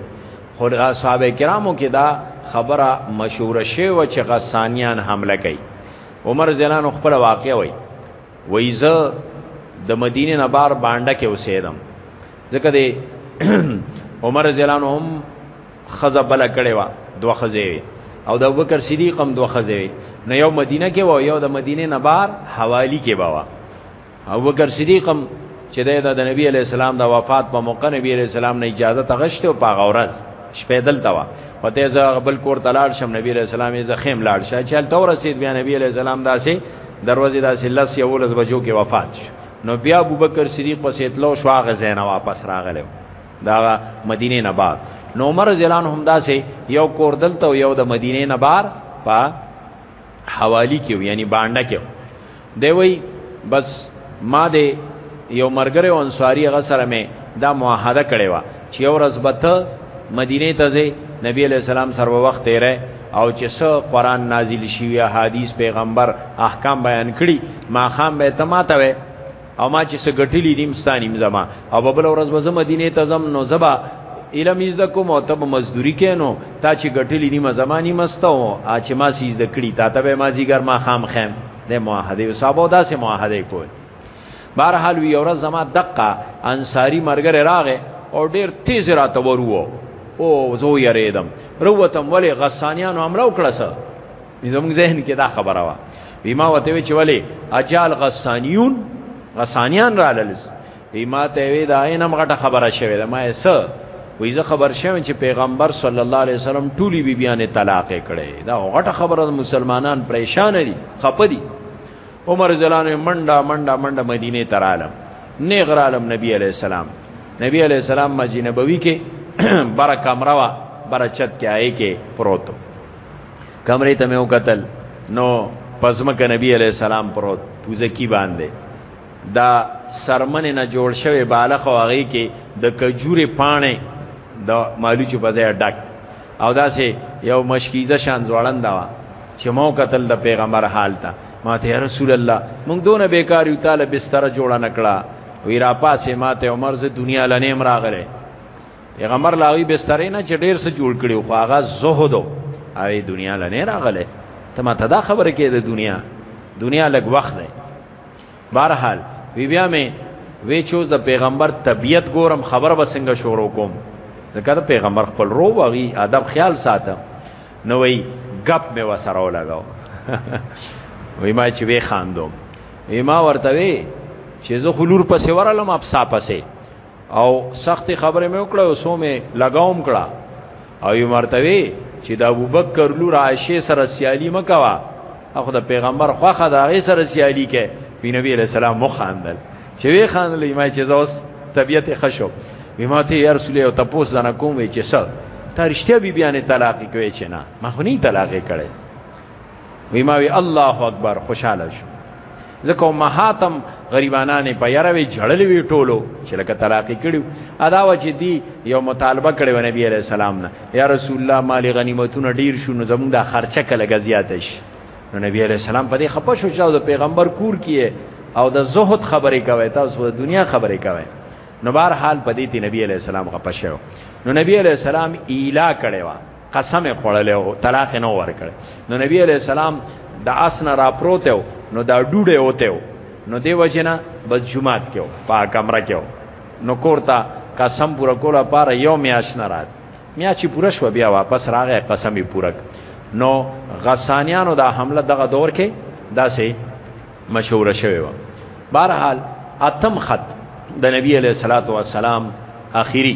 خو صاحب کرامو کې دا خبره مشهور شوه چې غسانیان حمله کوي عمر زلان خپل واقع وای وایزه د مدینه نه بار باندې کې اوسېدم ځکه د عمر زلان هم خزه بل کړي وا دوه خزه وي او د ابوبکر صدیق هم دوه خزه وي نو یو مدینه کې و یو د مدینه نه بار حوالی کې باوا ابوبکر صدیق هم چې د نبی علی السلام د وفات په موقع نبی علی السلام نه اجازه تغشته او په غورز شپې دلته وا وته ز بل کور تلاړ شم نبی علی السلام یې زخیم لاړ شه چې تل تور رسید بیا نبی علی السلام داسې دروازه داسې لس یو لس بجو کې وفات شو نو بیا ابوبکر صدیق پسې تلو شو هغه زینه واپس راغلو دا مدینه نه بعد نو عمر رضی الله عنه هم داسې یو کور دلته او یو د مدینه نه بار په حوالی کې یعنی باندې کې دی وی بس ما دې یو مرګره او انصاری غسر مې دا معاهده کړې و چې یو ورځ به ته مدینه ته ځې نبی علیہ السلام سره وخت تیرې او چې څو قران نازل شي یا حدیث پیغمبر احکام بیان کړي ما خام به تماته او ما چې څه ګټلی نیم ستانی مزما او ببل ورځ به مدینه ته زم نو زبا علم یز د کوم او تب مزدوری کینو تا چې ګټلی نیم زمانی مستو ا چې ما سیز د کړی تا ته به ما زیګر ما خام خیم د معاهده او صاحب دا سه معاهده کوي بهرحال وی اورز زما دقه انصاری مرګر راغه او ډیر تیز را تورو او زو یریدم روتم ولی غسانیانو امر وکړه زموږ ذهن کې دا خبره وا بیما وته وی چې ولی اجال غسانیون غسانیان را للس بیما ته وی دا اینم غټه خبره شوه ده ما یې څه وې زه خبر شوم چې پیغمبر صلی الله علیه وسلم ټولي بیبيانې طلاق کړي دا غټه خبره مسلمانان پریشان دي خپه دي عمر زلان منډه منډه منډه مدینه ته رالم نه غرالم نبی علی السلام نبی علی السلام مسجد نبوي کې بر کمره وا بر چت کې آئے کې پروتو کمرې ته مې وکتل نو پزمک نبی علی السلام پروت پوزکی باندې دا سرمن نه جوړ شوی بالغ او هغه کې د کجورې پانه د مالو چې بځای ډک او دا سه یو مشکیزه شان ځوړنده وا چې مو قتل د پیغمبر حال تا ما ته رسول الله مونږ دونه بیکار یو تعالی بستر جوړ نکړه وی را پاسه ما ته عمر زه دنیا لنیم راغله پیغمبر لاوی بسترې نه چې ډیر څه جوړ کړي خو هغه زهد او دنیا لنه راغله ته ما ته دا خبره کې د دنیا دنیا لګ وخت دی بهرحال وی بیا مې وی چوز د پیغمبر طبیعت ګورم خبر به څنګه شروع کوم ځکه د پیغمبر خپل رو وغي ادب خیال ساته نو وی غپ مې وسره ولګاو وی ما چې وی خاندوم وی ما ورته وی چې زه خلور پسې ورلم اپ صاحب پسې او سخت خبره مې وکړه او سو مې لګاوم کړه او یو مرتبه چې د ابوبکر لور عائشه سره سیالي مکوا اخو د پیغمبر خوخه د هغه سره سیالي کې وی نبی علیہ السلام مخاندل چې وی خاندل ما چې زوس طبیعت خشو وی ما ته یا رسول او تاسو زنه کوم چې څه ترشته بی بیان طلاق کوي چې نه ما خو نه طلاق کړي وی ما وی الله اکبر خوشاله شو ځکه مهاتم غریبانانه په یاره وی جړلې وی ټولو چې لکه طلاقې کړو ادا و چې دی یو مطالبه کړی و نبی علی السلام نه یا رسول الله مال غنیمتونه ډیر شو نو زموږ د خرچه کله غزیات شي نو نبی علی السلام په دې خپه شو چې د پیغمبر کور کیه او د زهد خبرې کوي تاسو د دنیا خبرې کوي نو بهر حال په دې تی نبی علی السلام غپښو نو نبی علی السلام ایلا کړي وا قسم خوړلې او طلاق نه ورکړ نو نبی علی السلام د اسنه را پروتو نو دا ډوډه وته نو دی وجنه بس جمعات کېو په کمره کېو نو کورتا قسم پورا کوله پار یو میاش نه رات میا چې پوره شو بیا واپس راغی قسم یې پوره نو غسانیانو دا حمله دغه دور کې داسې مشهور شوی و بهرحال اتم خط د نبی علیہ الصلوۃ والسلام اخیری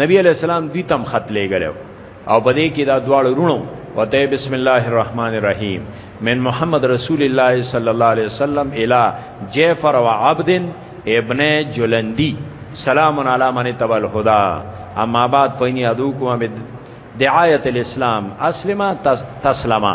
نبی علیہ السلام دوی تم خط لګلو او په دې کې دا دواړه رونو وته بسم الله الرحمن الرحیم من محمد رسول الله صلی الله علیه وسلم الی جعفر و عبد ابن جلندی سلام علی من تبع الهدى اما بعد فین یادوکم دعایت الاسلام اسلمہ تسلمہ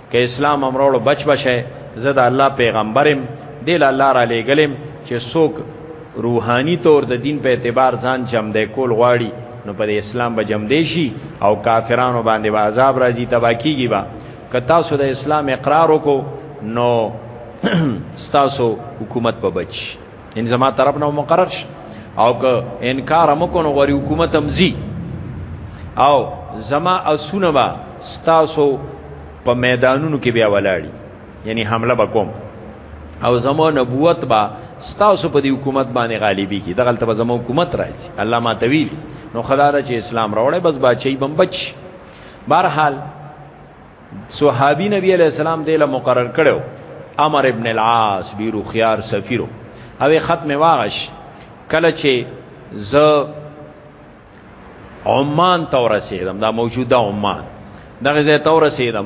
که اسلام امروړو بچ بشه زه د الله پیغمبرم دل الله را لېګلم چې څوک روحاني تور د دین په اعتبار ځان جمع دی کول غواړي نو په اسلام به جمع دی شي او کافرانو باندې به عذاب راځي تبا کیږي با که تاسو د اسلام اقرار وکړو نو تاسو حکومت په بچ ان زما طرف نه مقرر شي او که انکار هم کو نو غوري حکومت هم زی او زما اسونه با ستاسو په میدانونو کې بیا ولاړی یعنی حمله وکوم او زمو نبوت با ستاسو په دې حکومت باندې غالبي کی دغه تل زمو حکومت راځي الله ما تویل نو خدای دا چې اسلام راوړې بس بچي بم بچ بهرحال صحابي نبی علی السلام دله مقرر کړو عمر ابن العاص ډیرو خيار سفیرو او ختم واغش کله چې ز عمان ته ورسېدم دا موجوده عمان دغه ځای ته ورسېدم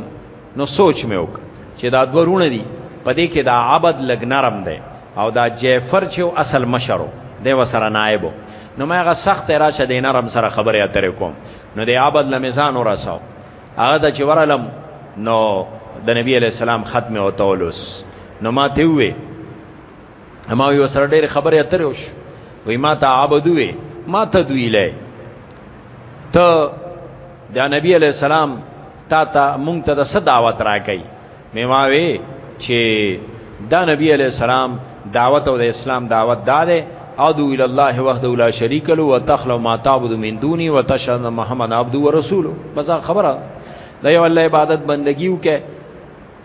نو سوچ مې وک چې دا دورونه دي پدې کې دا عبد لګ نرم دی او دا جعفر چې اصل مشرو دی وسره نائبو نو ما هغه سخت راشه د نرم سره خبرې اترې کوم نو د عبد لمزان ورساو هغه د چورالم نو د نبی علی السلام ختم او تولس نو ما ته وې ما یو سره ډېر خبرې اترې وش وې ما ته عبدوې ما ته دوی لې ته د نبی علی السلام تا ته مونږ ته د صداوت راکې میماوی چې دا نبی علی السلام دعوت او د اسلام دعوت داده ادو الى الله وحده لا شريك له وتخلو ما تعبد من دوني وتشهد محمد عبد ورسول بس خبره دا یو الله عبادت بندگیو کې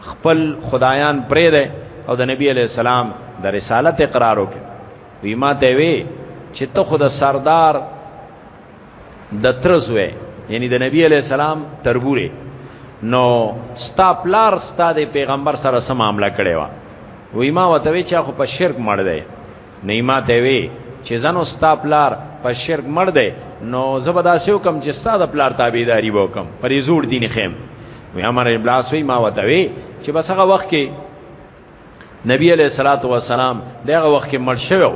خپل خدایان پرې ده او د نبی علی السلام د رسالت اقرار وکړي وی ما ته وی چې ته خود سردار د ترزوه یعنی د نبی علی السلام تربوره نو ستا پلار ستا د پیغمبر سره سم معاملہ کړي وا وې ما وته وی چې خو په شرک مړ دی نه ما ته وی چې زنو ستا پلار په شرک مړ دی نو زبدا سیو کم چې ستا د پلار تابعداري وکم پرې زور دین خیم وی امر ابلاس وی ما وته وی چې بس هغه وخت کې نبی علیہ الصلوۃ والسلام دغه وخت کې مړ شوی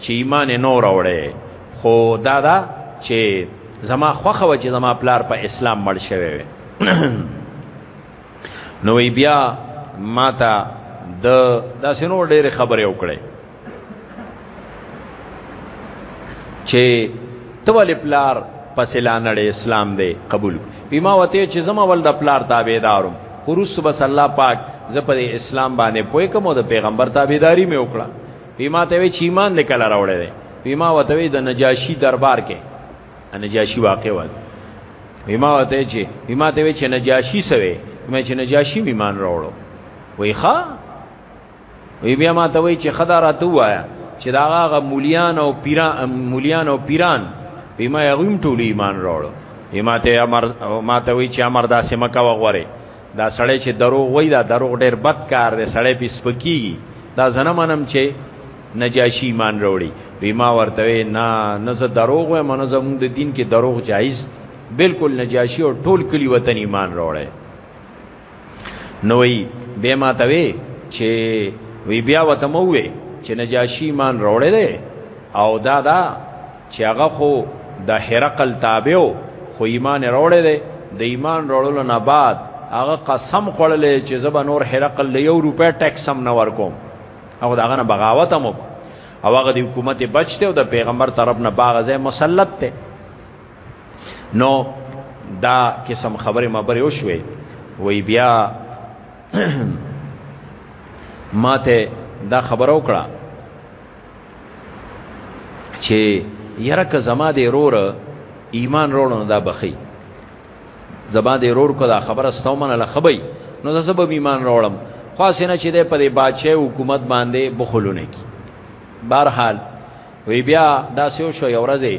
چې ایمان نور اوړي خو دا دا چې زما خوخه و چې زما پلار په اسلام مړ شوی نو بیا ماته د داسې نور ډېر خبرې وکړې چې تول پلار پس لانړې اسلام دی قبول بما وته چې زما ول د پلار تابعدارم خروس بس الله پاک زه په اسلام باندې پوي کوم د پیغمبر تابعداري مې وکړه بما ته وی چې ایمان دې کله راوړې دی بما وته وی د نجاشي دربار کې نجاشي واقع و بما وته چې بما ته وی چې نجاشي سوي مې چې نجاشي ایمان راوړو وی ښا وی بیا ما ته وی چې خدا راته وایا چې دا هغه مولیان او پیران مولیان او پیران وی ما یغیم ټول ایمان راوړو وی ما ته امر ما ته وی چې امر داسې مکه وغوره دا سړی چې دروغ وای دا دروغ ډیر بد کار دی سړی پیس پکیږي دا زنه منم چې نجاشی ایمان راوړي وی ما ورته نه نه زه دروغ وایم نه زموږ د دین کې دروغ جایز دی بالکل نجاشی او ټول کلی وطن ایمان راوړی نوې به ما ته وی چې وی بیا وته مو وی چې نجاشی مان روړې ده او دا دا چې هغه خو د هرقل تابعو خو ایمان روړې ده د ایمان روړلو نه بعد هغه قسم خوړلې چې زب نور هرقل له یو روپې ټیکس هم نه ورکوم او داغه نه بغاوت هم او هغه د حکومت بچته او د پیغمبر طرف نه باغ ځای مسلط ته نو دا قسم خبره مبره وشوي وی بیا ماته دا خبره وکړه چې یره که زما د رور ایمان وروړنه دا بخي زما د رور کو دا خبره ستومنه لخبي نو زه سبب ایمان وروړم خاصنه چې د په دې بادشاہ حکومت باندې بخلونه کی بهرحال وی بیا دا سیو شو یو ورځې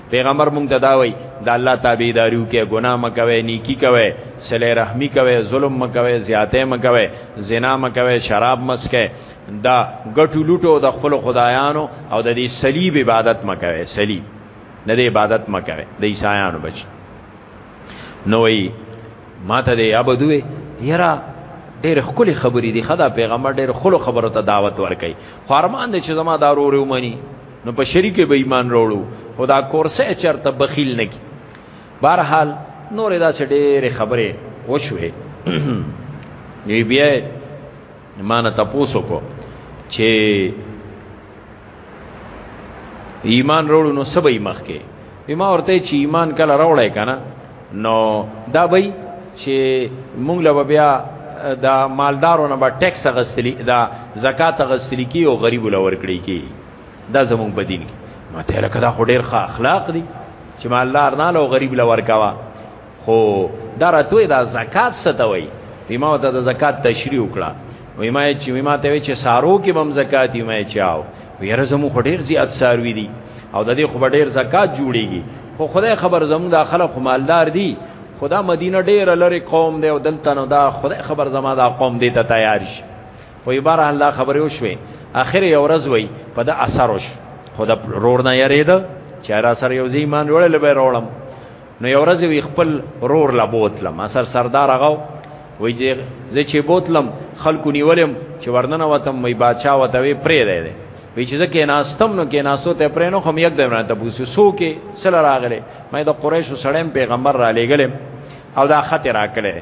پیغمبر مونږ ته دا وای د الله تابعداریو کې ګناه مکوي نیکی کوي صله رحمی کوي ظلم مکوي زیاته مکوي زنا مکوي شراب مسکه دا ګټو لټو د خپل خدایانو او د دې صلیب عبادت مکوي صلیب نه د عبادت مکوي د عیسایانو بچ نوې ماته دې عبادوي یرا ډېر خپل خبرې دي خدا پیغمبر ډېر خلو خبرو ته دعوت ورکړي خارمان دې چې زما دارو ورومني نو په شریک به ایمان وروړو خدا کورسه چرته بخیل نه کی بهرحال نور دا چې ډېرې خبرې وشوې نو بیا مانه تاسو کو چې ایمان وروړو نو سبې مخ کې بما ورته چې ایمان کله راوړای کنه نو دا به چې مونږ له بیا دا مالدارو نه به ټیکس غسلی دا زکات غسلی کی او غریب لور کړی کی دا زمون بدین کی ما ته لکه دا خو ډیر ښه اخلاق دي چې ما الله ارناله او غریب لور کاوه خو دا راتوې دا زکات ستوي ما ته د زکات تشریح وکړه وې ما چې وې ما ته چې سارو کې بم زکات یې ما چاو ویره زمو خو ډیر زیات ساروي دي او د دې خو ډیر زکات جوړيږي خو خدای خبر زمو دا خلک مالدار دي خدا مدینه ډیر لری قوم دی او دلته نو دا خدای خبر زما دا قوم دی ته تیار شي خو عبارت الله خبرې وشوي اخر یې ورځ وای په د اثر وش خو د رور نه یریده چې را سره یو ځیمان وړل به راولم نو یو ورځ وی خپل رور لا بوتلم اثر سردار هغه وای چې زه چې بوتلم خلکو نیولم چې ورننه وتم مې بادشاہ وته وی پرې دی وی چې زه کې ناستم نو کې ناستو ته پرې نو خم یک دم راته بوسو سو کې سره راغله مې د قریشو سړیم پیغمبر را لېګلم او دا خط راکړل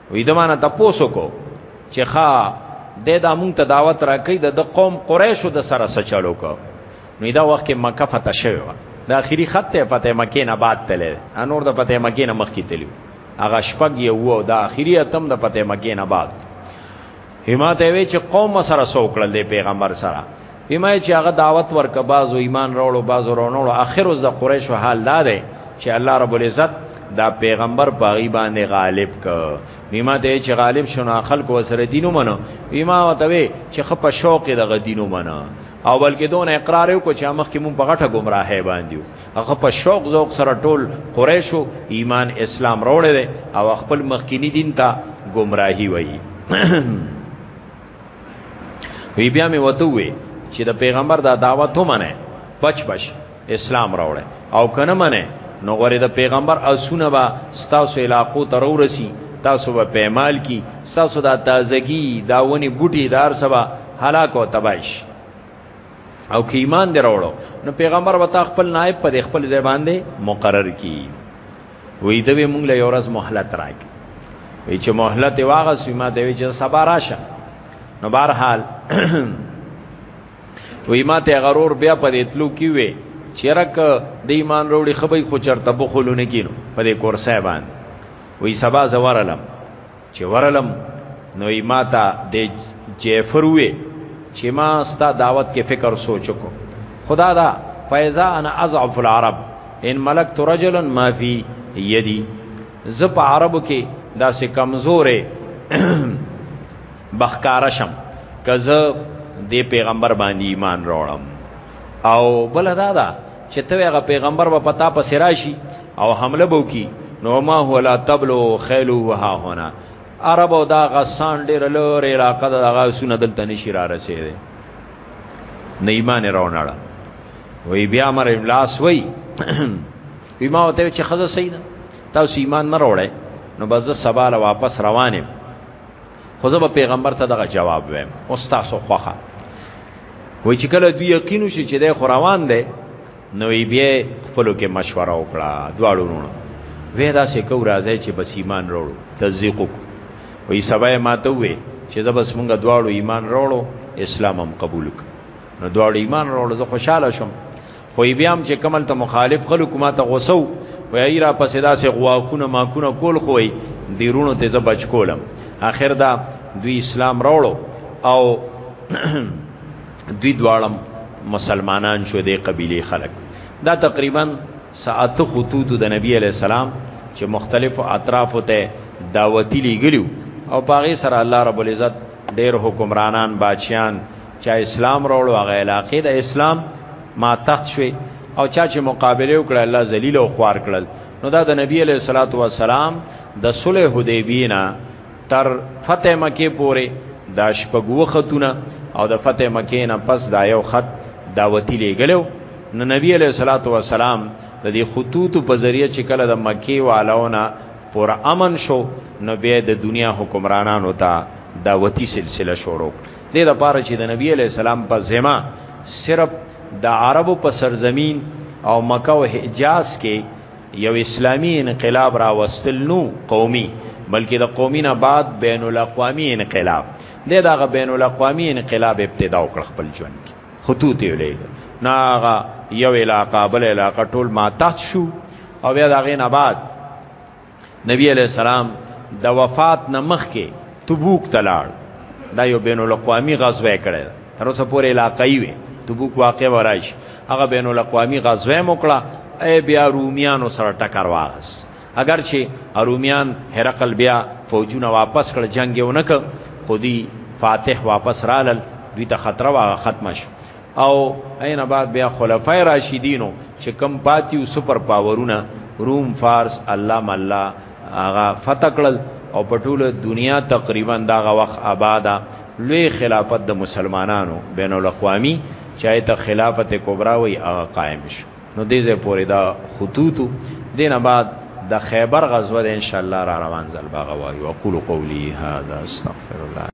وې د معنی تاسو کو چې ښا د د مونږ ته دعوت راکې د د قوم قریشو د سره سچلو کو نو دا وخت کې مکه فتح شوه و د اخیری خط ته فتح مکه نه بعد تللی انور د فتح مکه نه مخکې تللی هغه شپږ یو او د اخیری اتم د فتح مکه نه بعد هما ته وی چې قوم سره سو کړل دی پیغمبر سره هما چې هغه دعوت ورک بازو ایمان راوړو بازو رونو اخر از قریش و حال داده چې الله رب العزت دا پیغمبر پاغي باندې غالب ک نیمه ته چې غالب شونه خلق وسره دینو منو ایما وتوي چې خپ شوق دغه دینو منو او بلکې دون اقرار کو چې مخکې مون په غټه گمراهه باندې هغه په شوق ذوق سره ټول قریشو ایمان اسلام راوړی دی او خپل مخکینی دین ته گمراهی وایي وی بیا می وته وی چې د پیغمبر دا دعوت هم نه بچ بچ اسلام راوړی او کنه منه نو غره د پیغمبر اسونه با ستاسو علاقو ته ورسی تاسو به پیمال کی تاسو دا تازگی داونی بوټی دار سبا هلاک او تباش او که ایمان دی راوړو نو پیغمبر وتا خپل نائب په خپل ځای باندې مقرر کی وې دوی مونږ له یو ورځ مهلت راک وې چې مهلت واغه سیمه دی چې سبا راشه نو بهر حال وې ما ته غرور بیا په دې تلو کی وې چیرک د ایمان وروړي خبي خو چرته بخولونه کینو په دې کورسه باندې وې سبا زوارلم چې ورلم نو یې ما ته د جعفر وې چې ما ستا دعوت کې فکر سوچ کو خدا دا فیضا انا اضعف العرب ان ملکت رجلا ما فی یدی زه په عربو کې داسې کمزورې بخکاره شم که زه د پیغمبر باندې ایمان راوړم او بل دا ده چې ته هغه پیغمبر و پتا په سراشي او حمله بو کی نو ما هو لا تبلو خیلو وها هنا عرب او دا غسان ډیر لور علاقه دا غسونه دلته نشی را رسیدي نه ایمان راونړه وی بیا مر ابلاس وی وی ما وته چې خزه سیدا تاسو ایمان نه راوړی نو بس سبا له واپس روانم خو زه به پیغمبر ته دغه جواب ویم او تاسو خوخه وای چې کله دوی یقین وشي چې د خروان دی نو یې بیا خپل کې مشوره وکړه دواړو ورونو وې دا سې کو راځي چې بس ایمان وروړو تصدیق وکړو وې سبا ما ته وې چې زبس مونږ دواړو ایمان وروړو اسلام هم قبول کړ نو دواړو ایمان وروړو زه خوشاله شوم خو بیا هم چې کمل ته مخالف خلک ما ته غوسو وای را پسې داسې غواکونه ماکونه کول خو وای دیرونو ته زه بچ کولم اخر دا دوی اسلام راوړو او دوی دواړم مسلمانان شو د قبيله خلک دا تقریبا ساعت خطوط د نبی علی السلام چې مختلفو اطرافو ته دعوتی لګلیو او پاغه سره الله رب العزت ډیر حکمرانان بادشاہان چا اسلام راوړو هغه علاقه د اسلام ما تخت شوي او چا چې مقابله وکړه الله ذلیل او خوار کړل نو دا د نبی علیہ الصلوۃ والسلام د صلح حدیبیه نه تر فتح مکه پورې دا شپږو خطونه او د فتح مکه نه پس دا یو خط دعوتی لګلو نو نبی علیہ الصلوۃ والسلام د دې خطوط په ذریعہ چې کله د مکی والاونه پر امن شو نو بیا د دنیا حکمرانانو ته دعوتی سلسله شروع دې د پاره چې د نبی علی السلام په ذمہ صرف د عربو په سرزمین او مکه او حجاز کې یو اسلامی انقلاب را وستل نو قومي بلکې د قومي نه بعد بین الاقوامی انقلاب د دغه بین الاقوامی انقلاب ابتدا وکړ خپل ژوند کې خطوط یې لګ ناغه یو علاقہ بل علاقہ ټول ما تحت شو او بیا دغه نه بعد نبی علیہ السلام د وفات نه مخکې تبوک تلاړ دا یو بین الاقوامی غزوه کړه تر اوسه پورې علاقائی وي تبوک واقع ورایش هغه بین الاقوامی غزوه موکړه ای بیا رومیانو سره ټکر واغس اگر چې رومیان هرقل بیا فوجونه واپس کړ جنگ یې ونکړ خودي فاتح واپس رالل دوی ته خطر واغ ختم شو او عین بعد بیا خلفای راشدینو چې کم پاتیو سپر پاورونه روم فارس الله ملا هغه فتکل او په ټوله دنیا تقریبا دا وخت آباده لوی خلافت د مسلمانانو بین الاقوامی چاہے ته خلافت کبرا وی هغه قائم شو نو دې ځای پورې دا خطوط دینه بعد د خیبر غزوه ان شاء الله را روان زل باغ وایو اقول قولی هذا استغفر الله